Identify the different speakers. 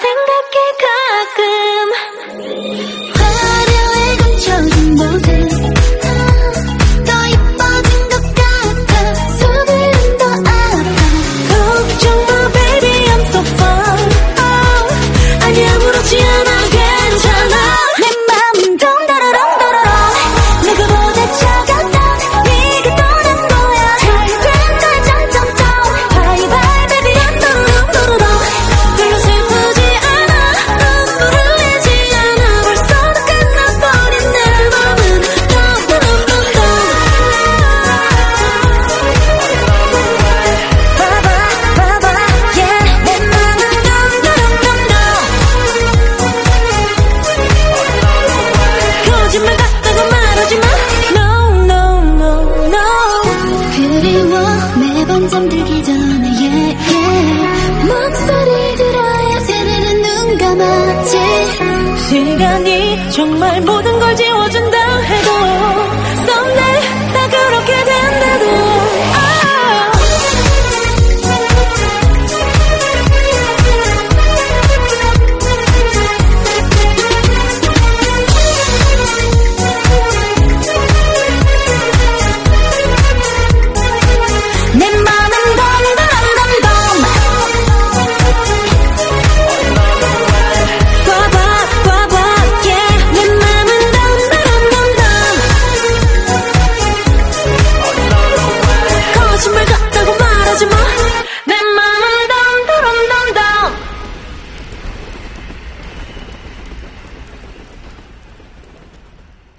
Speaker 1: 생각해 가끔. 잠들기 전에 yeah, yeah. 목소리 들어야 새내는 눈 감았지
Speaker 2: 시간이 정말 모든 걸 지워